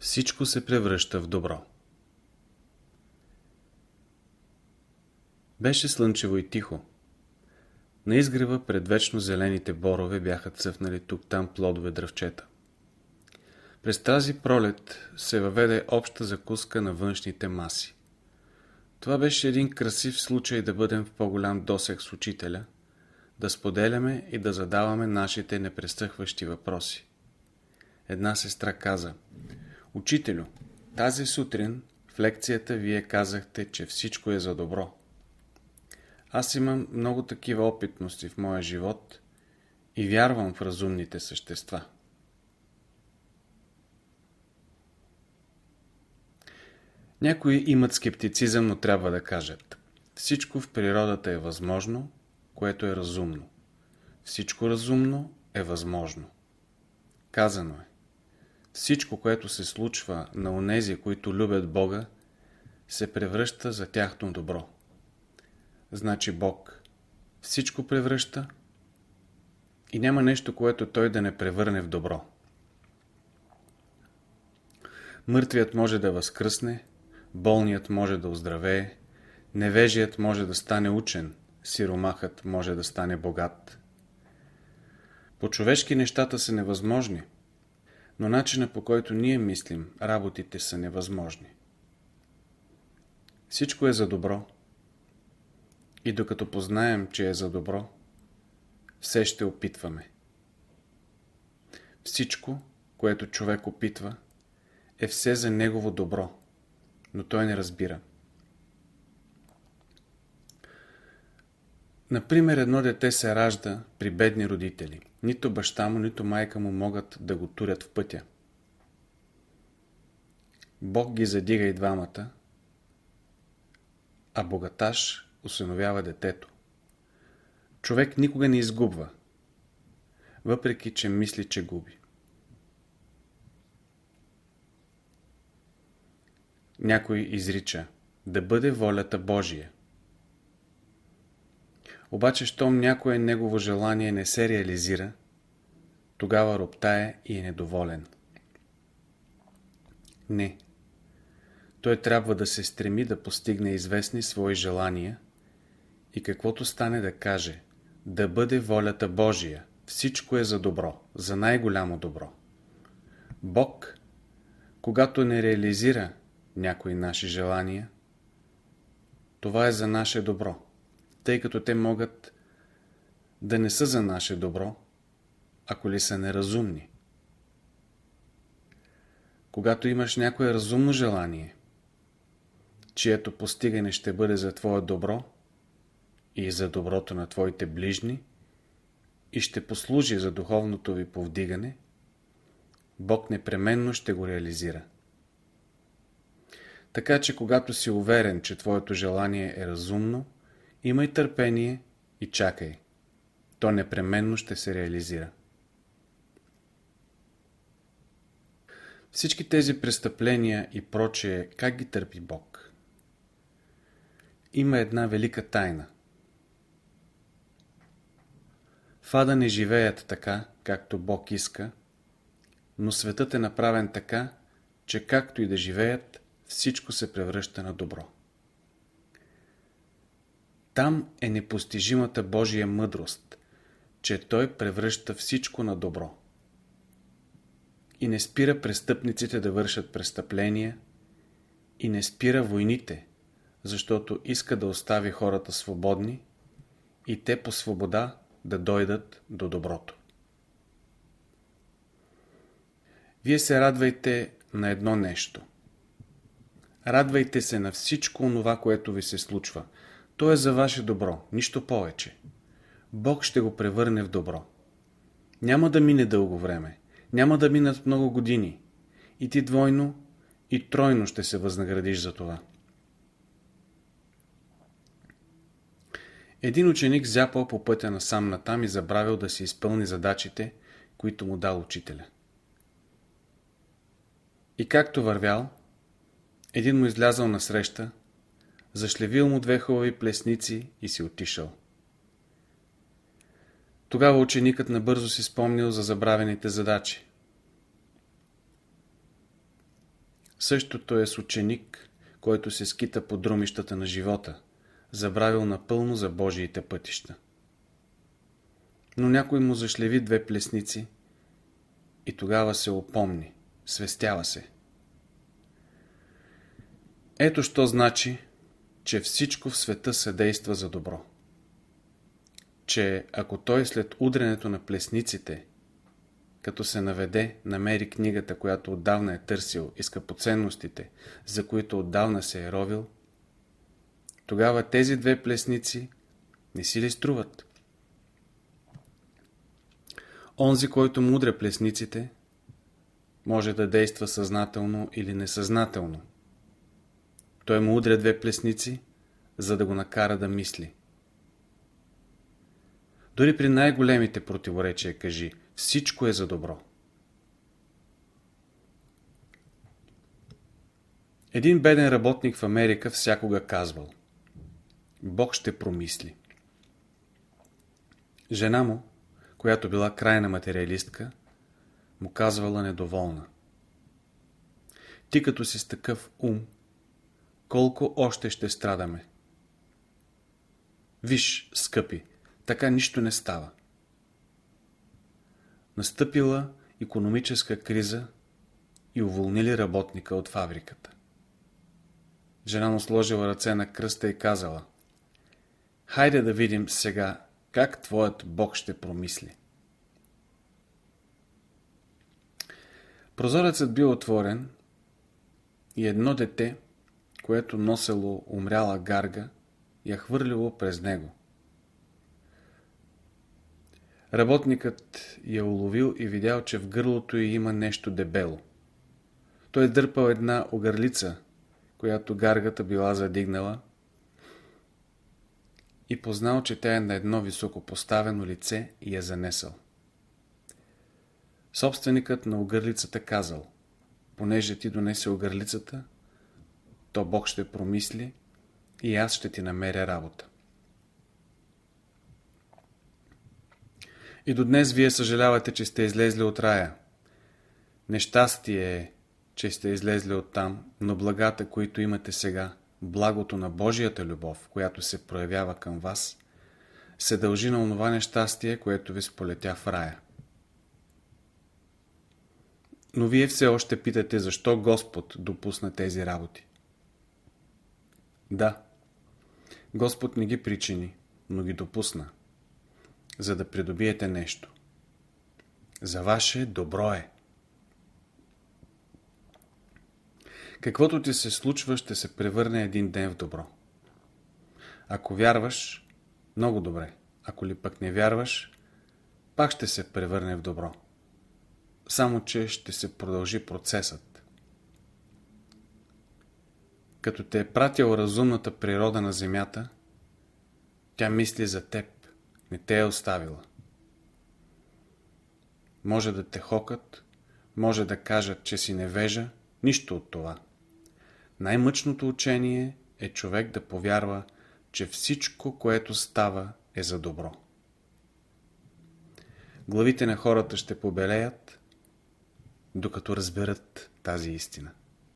всичко се превръща в добро. Беше слънчево и тихо. На изгрева пред вечно зелените борове бяха цъфнали тук-там плодове дръвчета. През тази пролет се въведе обща закуска на външните маси. Това беше един красив случай да бъдем в по-голям досег с учителя, да споделяме и да задаваме нашите непрестъхващи въпроси. Една сестра каза Учителю, тази сутрин в лекцията вие казахте, че всичко е за добро. Аз имам много такива опитности в моя живот и вярвам в разумните същества. Някои имат скептицизъм, но трябва да кажат Всичко в природата е възможно, което е разумно. Всичко разумно е възможно. Казано е Всичко, което се случва на онези, които любят Бога, се превръща за тяхно добро. Значи Бог всичко превръща и няма нещо, което Той да не превърне в добро. Мъртвият може да възкръсне, болният може да оздравее, невежият може да стане учен, сиромахът може да стане богат. По-човешки нещата са невъзможни, но начина по който ние мислим, работите са невъзможни. Всичко е за добро. И докато познаем, че е за добро, все ще опитваме. Всичко, което човек опитва, е все за негово добро, но той не разбира. Например, едно дете се ражда при бедни родители. Нито баща му, нито майка му могат да го турят в пътя. Бог ги задига и двамата, а богаташ усиновява детето. Човек никога не изгубва, въпреки че мисли, че губи. Някой изрича да бъде волята Божия. Обаче, щом някое негово желание не се реализира, тогава роптае и е недоволен. Не. Той трябва да се стреми да постигне известни свои желания и каквото стане да каже, да бъде волята Божия, всичко е за добро, за най-голямо добро. Бог, когато не реализира някои наши желания, това е за наше добро тъй като те могат да не са за наше добро, ако ли са неразумни. Когато имаш някое разумно желание, чието постигане ще бъде за твое добро и за доброто на твоите ближни и ще послужи за духовното ви повдигане, Бог непременно ще го реализира. Така че когато си уверен, че твоето желание е разумно, Имай търпение и чакай. То непременно ще се реализира. Всички тези престъпления и прочее, как ги търпи Бог? Има една велика тайна. Фада не живеят така, както Бог иска, но светът е направен така, че както и да живеят, всичко се превръща на добро. Там е непостижимата Божия мъдрост, че Той превръща всичко на добро. И не спира престъпниците да вършат престъпления, и не спира войните, защото иска да остави хората свободни и те по свобода да дойдат до доброто. Вие се радвайте на едно нещо. Радвайте се на всичко онова, което ви се случва – то е за ваше добро, нищо повече. Бог ще го превърне в добро. Няма да мине дълго време, няма да минат много години. И ти двойно и тройно ще се възнаградиш за това. Един ученик зяпал по пътя на сам натам и забравил да си изпълни задачите, които му дал учителя. И както вървял, един му излязал на среща, зашлевил му две хубави плесници и си отишъл. Тогава ученикът набързо си спомнил за забравените задачи. Същото е с ученик, който се скита по друмищата на живота, забравил напълно за Божиите пътища. Но някой му зашлеви две плесници и тогава се опомни, свестява се. Ето що значи, че всичко в света се действа за добро. Че ако той след удренето на плесниците, като се наведе, намери книгата, която отдавна е търсил и скъпоценностите, за които отдавна се е ровил, тогава тези две плесници не си ли струват? Онзи, който мудре плесниците, може да действа съзнателно или несъзнателно. Той му удря две плесници, за да го накара да мисли. Дори при най-големите противоречия кажи, всичко е за добро. Един беден работник в Америка всякога казвал Бог ще промисли. Жена му, която била крайна материалистка, му казвала недоволна. Ти като си с такъв ум, колко още ще страдаме. Виж, скъпи, така нищо не става. Настъпила економическа криза и уволнили работника от фабриката. Жена му сложила ръце на кръста и казала Хайде да видим сега как твоят Бог ще промисли. Прозорецът бил отворен и едно дете, което носело умряла гарга, я хвърлило през него. Работникът я уловил и видял, че в гърлото й има нещо дебело. Той дърпал една огърлица, която гаргата била задигнала и познал, че тя е на едно високо поставено лице и я занесъл. Собственикът на огърлицата казал, понеже ти донесе огърлицата, то Бог ще промисли и аз ще ти намеря работа. И до днес вие съжалявате, че сте излезли от рая. Нещастие е, че сте излезли от там, но благата, които имате сега, благото на Божията любов, която се проявява към вас, се дължи на онова нещастие, което ви сполетя в рая. Но вие все още питате, защо Господ допусна тези работи. Да, Господ не ги причини, но ги допусна, за да придобиете нещо. За ваше добро е. Каквото ти се случва, ще се превърне един ден в добро. Ако вярваш, много добре. Ако ли пък не вярваш, пак ще се превърне в добро. Само, че ще се продължи процесът. Като те е пратил разумната природа на земята, тя мисли за теб, не те е оставила. Може да те хокат, може да кажат, че си невежа, нищо от това. Най-мъчното учение е човек да повярва, че всичко, което става, е за добро. Главите на хората ще побелеят, докато разберат тази истина.